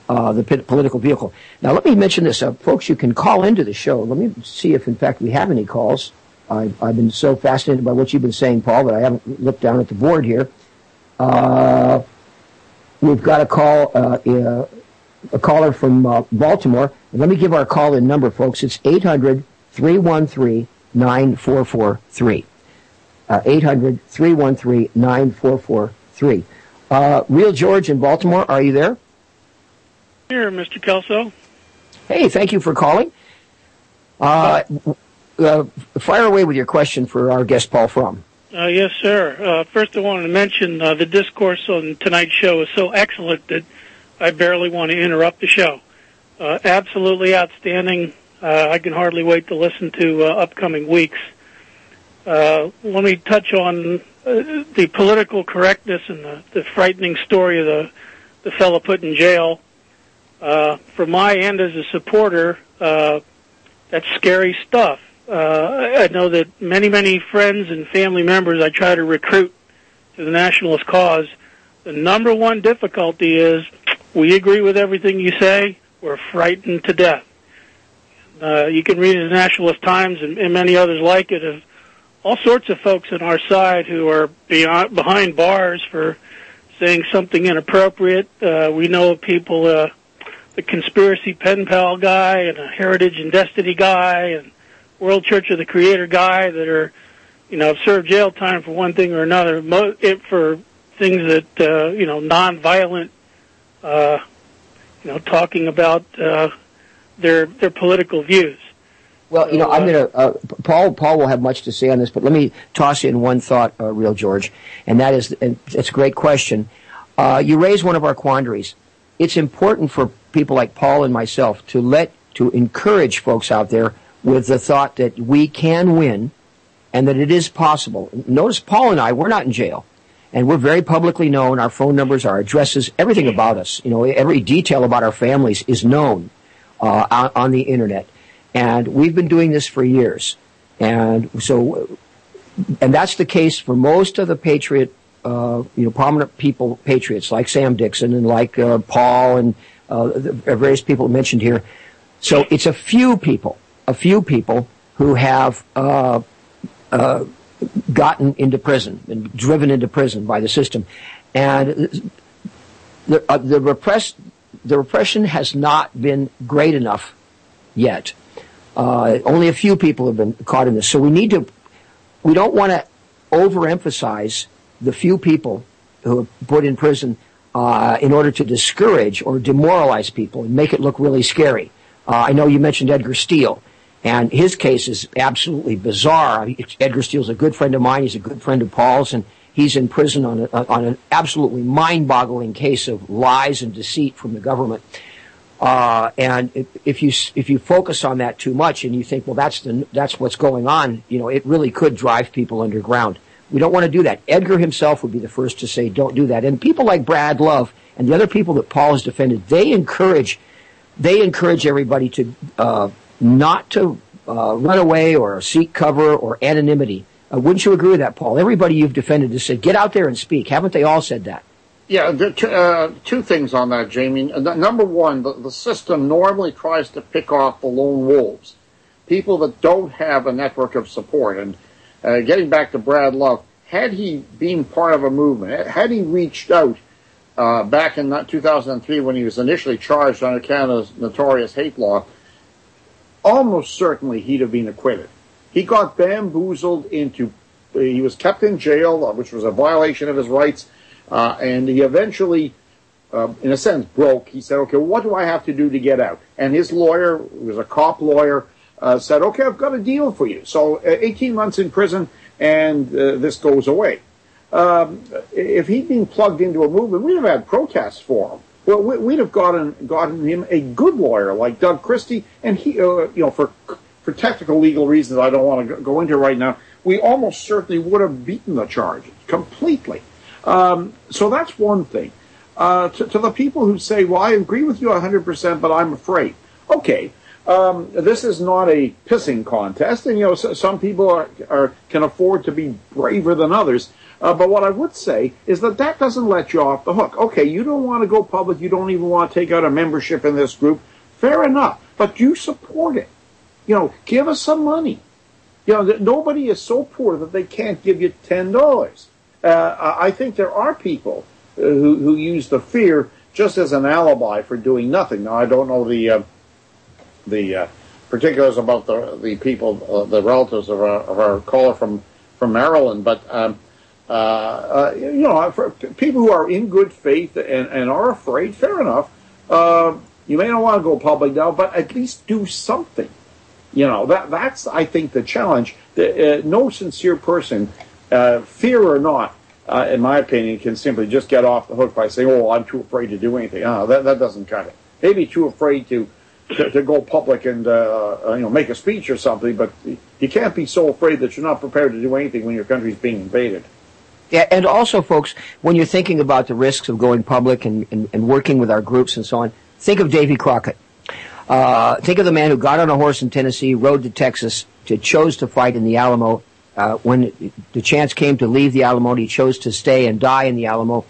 uh, the political vehicle. Now, let me mention this. Uh, folks, you can call into the show. Let me see if, in fact, we have any calls. I, have been so fascinated by what you've been saying, Paul, that I haven't looked down at the board here. Uh, we've got a call, uh, uh, a caller from uh, Baltimore. And let me give our call-in number, folks. It's 800 313 9443. 800 313 9443. Real George in Baltimore, are you there? Here, Mr. Kelso. Hey, thank you for calling. Uh, uh, fire away with your question for our guest, Paul Fromm. Uh, yes, sir. Uh, first, I wanted to mention uh, the discourse on tonight's show is so excellent that I barely want to interrupt the show. Uh, absolutely outstanding. I can hardly wait to listen to upcoming weeks. let me touch on the political correctness and the, the frightening story of the the fellow put in jail. Uh, from my end as a supporter, uh, that's scary stuff. uh, I know that many, many friends and family members I try to recruit to the nationalist cause. The number one difficulty is we agree with everything you say. We're frightened to death. Uh, you can read in the Nationalist Times and, and many others like it of all sorts of folks on our side who are beyond, behind bars for saying something inappropriate. Uh, we know of people, uh, the conspiracy pen pal guy and a heritage and destiny guy and World Church of the Creator guy that are, you know, have served jail time for one thing or another, mo- it for things that, uh, you know, non-violent, uh, you know, talking about, uh, their, their political views. Well, you know, I'm going to, uh, Paul, Paul will have much to say on this, but let me toss in one thought, uh, real George, and that is, and it's a great question. Uh, you raise one of our quandaries. It's important for people like Paul and myself to let, to encourage folks out there with the thought that we can win and that it is possible. Notice Paul and I, we're not in jail. And we're very publicly known. Our phone numbers, our addresses, everything about us, you know, every detail about our families is known uh, on, the internet. And we've been doing this for years. And so, and that's the case for most of the patriot, uh, you know, prominent people, patriots like Sam Dixon and like uh, Paul and uh, the various people mentioned here. So it's a few people, a few people who have uh, uh, gotten into prison and driven into prison by the system, and the, uh, the repressed the repression has not been great enough yet. Uh, only a few people have been caught in this. So we need to, we don't want to overemphasize the few people who are put in prison uh, in order to discourage or demoralize people and make it look really scary. Uh, I know you mentioned Edgar Steele, and his case is absolutely bizarre. Edgar Steele's a good friend of mine. He's a good friend of Paul's, and he's in prison on, a, on an absolutely mind-boggling case of lies and deceit from the government. Uh, and if, if you if you focus on that too much and you think, well, that's the that's what's going on, you know, it really could drive people underground. We don't want to do that. Edgar himself would be the first to say, don't do that. And people like Brad Love and the other people that Paul has defended, they encourage they encourage everybody to uh, not to uh, run away or seek cover or anonymity. Uh, wouldn't you agree with that, Paul? Everybody you've defended has said, get out there and speak. Haven't they all said that? Yeah, the, uh, two things on that, Jamie. Uh, number one, the, the, system normally tries to pick off the lone wolves, people that don't have a network of support. And uh, getting back to Brad Love, had he been part of a movement, had he reached out uh, back in 2003 when he was initially charged under Canada's notorious hate law, almost certainly he'd have been acquitted. He got bamboozled into, he was kept in jail, uh, which was a violation of his rights uh, and he eventually, uh, in a sense, broke. He said, okay, what do I have to do to get out? And his lawyer, who was a cop lawyer, uh, said, okay, I've got a deal for you. So uh, 18 months in prison, and uh, this goes away. Um, if he'd been plugged into a movement, we'd have had protests for him. Well, we'd have gotten gotten him a good lawyer like Doug Christie, and he, uh, you know, for for technical legal reasons I don't want to go into right now, we almost certainly would have beaten the charges completely. Um, so that's one thing. Uh, to, to, the people who say, well, I agree with you 100%, but I'm afraid. Okay, um, this is not a pissing contest, and you know so, some people are, are, can afford to be braver than others. Uh, but what I would say is that that doesn't let you off the hook. Okay, you don't want to go public, you don't even want to take out a membership in this group. Fair enough, but you support it. You know, give us some money. You know, nobody is so poor that they can't give you ten dollars. Uh, I think there are people uh, who, who use the fear just as an alibi for doing nothing. Now, I don't know the uh, the uh, particulars about the the people, uh, the relatives of our, of our caller from from Maryland, but um, uh, you know, for people who are in good faith and, and are afraid, fair enough. you may not want to go public now, but at least do something. You know, that that's I think the challenge. The, no sincere person uh, fear or not, uh, in my opinion, can simply just get off the hook by saying, "Oh, I'm too afraid to do anything." Oh, that that doesn't cut it. Maybe too afraid to to, to go public and uh, uh, you know make a speech or something, but you can't be so afraid that you're not prepared to do anything when your country's being invaded. Yeah, and also, folks, when you're thinking about the risks of going public and, and, and working with our groups and so on, think of Davy Crockett. Uh, think of the man who got on a horse in Tennessee, rode to Texas, to, chose to fight in the Alamo. Uh, when the chance came to leave the Alamo, he chose to stay and die in the Alamo.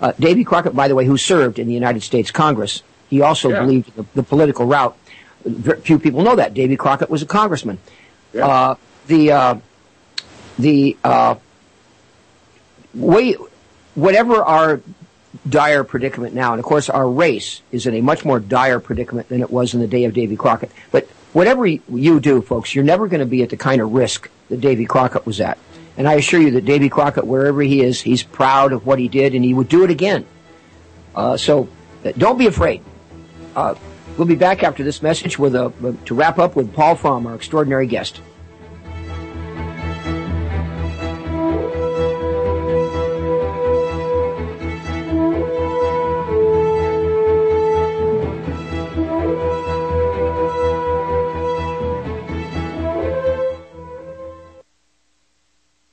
Uh, Davy Crockett, by the way, who served in the United States Congress, he also yeah. believed the, the, political route. Few people know that Davy Crockett was a congressman. Yeah. Uh, the uh, the uh, way, whatever our dire predicament now, and of course our race is in a much more dire predicament than it was in the day of Davy Crockett. But whatever you do, folks, you're never going to be at the kind of risk that Davy Crockett was at. And I assure you that Davy Crockett, wherever he is, he's proud of what he did, and he would do it again. Uh, so uh, don't be afraid. Uh, we'll be back after this message with a, to wrap up with Paul Fromm, our extraordinary guest.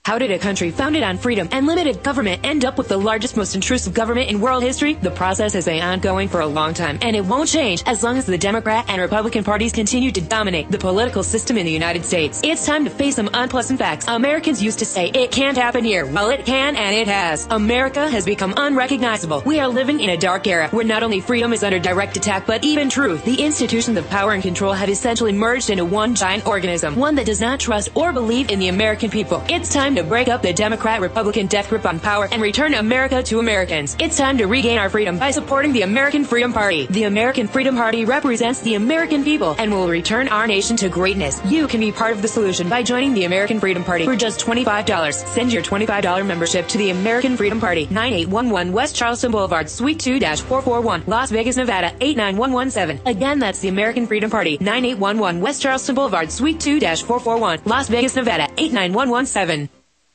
How did a country founded on freedom and limited government end up with the largest, most intrusive government in world history? The process has been ongoing for a long time, and it won't change as long as the Democrat and Republican parties continue to dominate the political system in the United States. It's time to face some unpleasant facts. Americans used to say, it can't happen here. Well, it can, and it has. America has become unrecognizable. We are living in a dark era where not only freedom is under direct attack, but even truth. The institutions of power and control have essentially merged into one giant organism, one that does not trust or believe in the American people. It's time to break up the Democrat Republican death grip on power and return America to Americans. It's time to regain our freedom by supporting the American Freedom Party. The American Freedom Party represents the American people and will return our nation to greatness. You can be part of the solution by joining the American Freedom Party for just $25. Send your $25 membership to the American Freedom Party, 9811 West Charleston Boulevard, Suite 2-441, Las Vegas, Nevada, 89117. Again, that's the American Freedom Party, 9811 West Charleston Boulevard, Suite 2-441, Las Vegas, Nevada, 89117.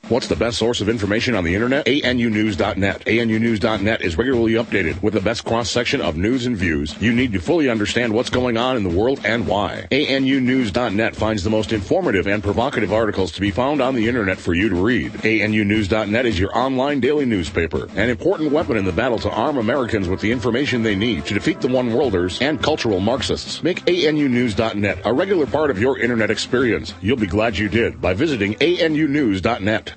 What's the best source of information on the internet? ANUnews.net. ANUnews.net is regularly updated with the best cross-section of news and views you need to fully understand what's going on in the world and why. ANUnews.net finds the most informative and provocative articles to be found on the internet for you to read. ANUnews.net is your online daily newspaper, an important weapon in the battle to arm Americans with the information they need to defeat the one-worlders and cultural Marxists. Make ANUnews.net a regular part of your internet experience. You'll be glad you did by visiting ANUnews.net.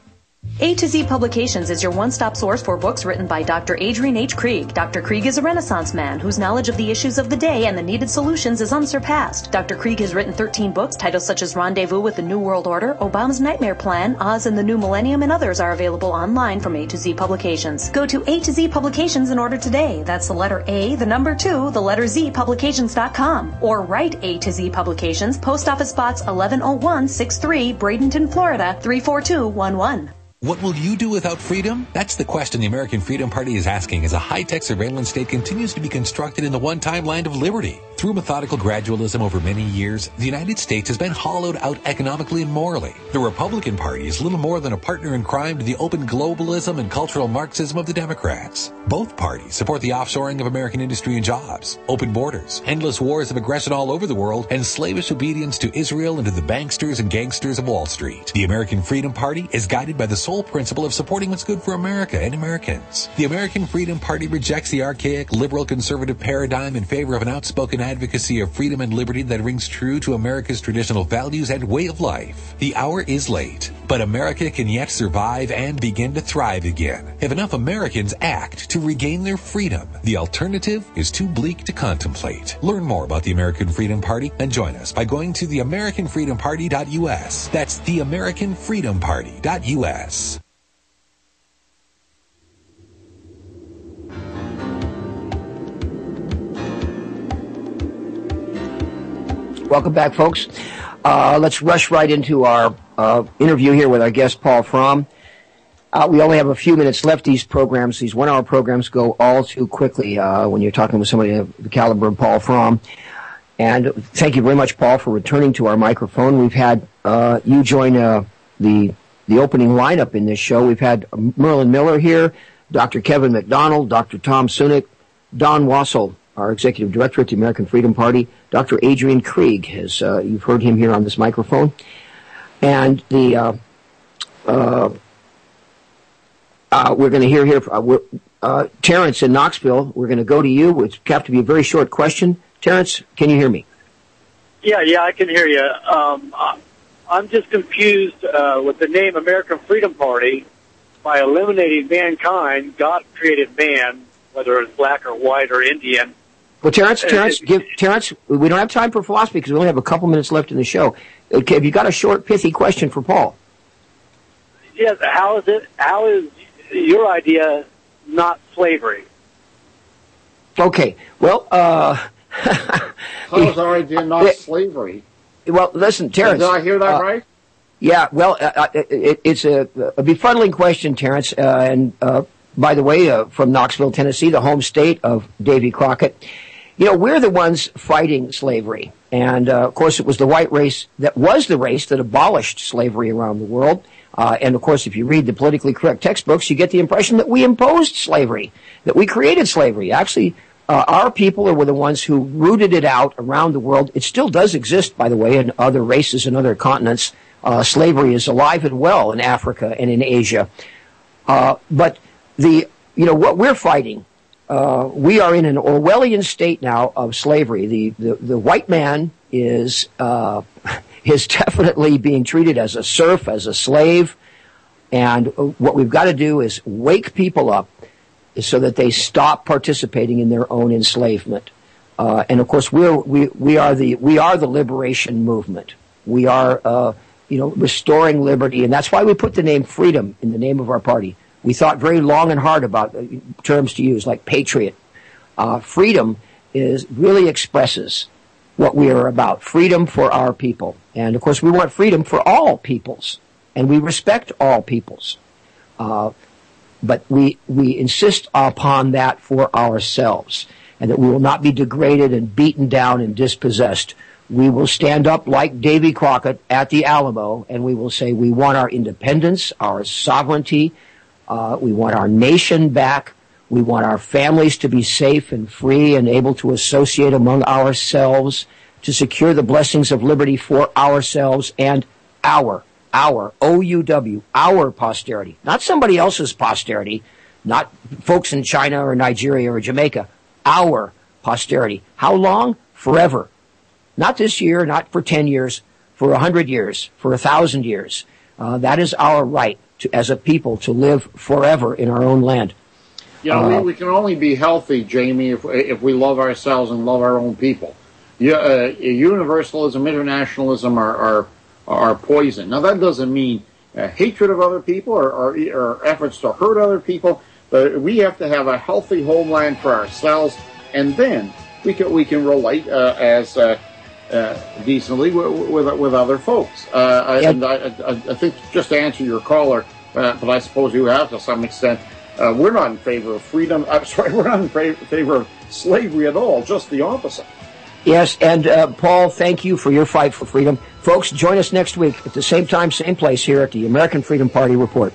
A to Z Publications is your one-stop source for books written by Dr. Adrian H. Krieg. Dr. Krieg is a renaissance man whose knowledge of the issues of the day and the needed solutions is unsurpassed. Dr. Krieg has written 13 books, titles such as Rendezvous with the New World Order, Obama's Nightmare Plan, Oz and the New Millennium, and others are available online from A to Z Publications. Go to A to Z Publications and order today. That's the letter A, the number 2, the letter Z Publications.com. Or write A to Z Publications, Post Office Box 110163, Bradenton, Florida 34211. What will you do without freedom? That's the question the American Freedom Party is asking as a high-tech surveillance state continues to be constructed in the one-time land of liberty. Through methodical gradualism over many years, the United States has been hollowed out economically and morally. The Republican Party is little more than a partner in crime to the open globalism and cultural Marxism of the Democrats. Both parties support the offshoring of American industry and jobs, open borders, endless wars of aggression all over the world, and slavish obedience to Israel and to the banksters and gangsters of Wall Street. The American Freedom Party is guided by the sole principle of supporting what's good for America and Americans. The American Freedom Party rejects the archaic liberal conservative paradigm in favor of an outspoken advocacy of freedom and liberty that rings true to America's traditional values and way of life. The hour is late, but America can yet survive and begin to thrive again if enough Americans act to regain their freedom. The alternative is too bleak to contemplate. Learn more about the American Freedom Party and join us by going to theamericanfreedomparty.us. That's theamericanfreedomparty.us. Welcome back, folks. Uh, let's rush right into our uh, interview here with our guest, Paul Fromm. Uh, we only have a few minutes left. These programs, these one-hour programs, go all too quickly uh, when you're talking with somebody of the caliber of Paul Fromm. And thank you very much, Paul, for returning to our microphone. We've had uh, you join uh, the the opening lineup in this show. We've had Merlin Miller here, Dr. Kevin MacDonald, Dr. Tom Sunic, Don Wassall, our executive director at the American Freedom Party, Dr. Adrian Krieg. Has uh, you've heard him here on this microphone, and the uh, uh, uh we're going to hear here uh, uh, Terrence in Knoxville. We're going to go to you. It's have to be a very short question. Terrence, can you hear me? Yeah, yeah, I can hear you. Um, I'm just confused uh, with the name American Freedom Party. By eliminating mankind, God created man, whether it's black or white or Indian. Well, Terrence, Terrence, give, Terrence, we don't have time for philosophy because we only have a couple minutes left in the show. Okay, have you got a short, pithy question for Paul? Yes. How is it? How is your idea not slavery? Okay. Well, uh, how is our idea not slavery? Well, listen, Terrence. Did I hear that uh, right? Yeah, well, uh, uh it, it's a, a, befuddling question, Terrence. Uh, and uh, by the way, uh, from Knoxville, Tennessee, the home state of Davy Crockett. You know, we're the ones fighting slavery. And of course, it was the white race that was the race that abolished slavery around the world. and of course, if you read the politically correct textbooks, you get the impression that we imposed slavery, that we created slavery. Actually, uh, our people were the ones who rooted it out around the world. It still does exist, by the way, in other races and other continents. Uh, slavery is alive and well in Africa and in Asia. Uh, but the, you know, what we're fighting, uh, we are in an Orwellian state now of slavery. The, the, the white man is, uh, is definitely being treated as a serf, as a slave. And what we've got to do is wake people up so that they stop participating in their own enslavement. Uh, and of course, we're, we, we are the, we are the liberation movement. We are, uh, you know, restoring liberty. And that's why we put the name freedom in the name of our party. We thought very long and hard about uh, terms to use like patriot. Uh, freedom is really expresses what we are about. Freedom for our people. And of course, we want freedom for all peoples. And we respect all peoples. Uh, but we, we insist upon that for ourselves and that we will not be degraded and beaten down and dispossessed. We will stand up like Davy Crockett at the Alamo and we will say we want our independence, our sovereignty, uh, we want our nation back. We want our families to be safe and free and able to associate among ourselves to secure the blessings of liberty for ourselves and our our, O-U-W, our posterity, not somebody else's posterity, not folks in China or Nigeria or Jamaica, our posterity. How long? Forever. Not this year, not for 10 years, for a hundred years, for a thousand years. Uh, that is our right to, as a people to live forever in our own land. Yeah, uh, we, we, can only be healthy, Jamie, if, if we love ourselves and love our own people. Uh, universalism, internationalism are, are are poison. Now, that doesn't mean uh, hatred of other people or, or, or, efforts to hurt other people, but we have to have a healthy homeland for ourselves, and then we can we can relate uh, as uh, uh decently with, with, with other folks. Uh, yep. And I, I, I, think just to answer your caller, uh, but I suppose you have to some extent. we're not in favor of freedom. I'm sorry, we're not in favor of slavery at all. Just the opposite. Yes, and uh, Paul, thank you for your fight for freedom. Folks, join us next week at the same time, same place here at the American Freedom Party Report.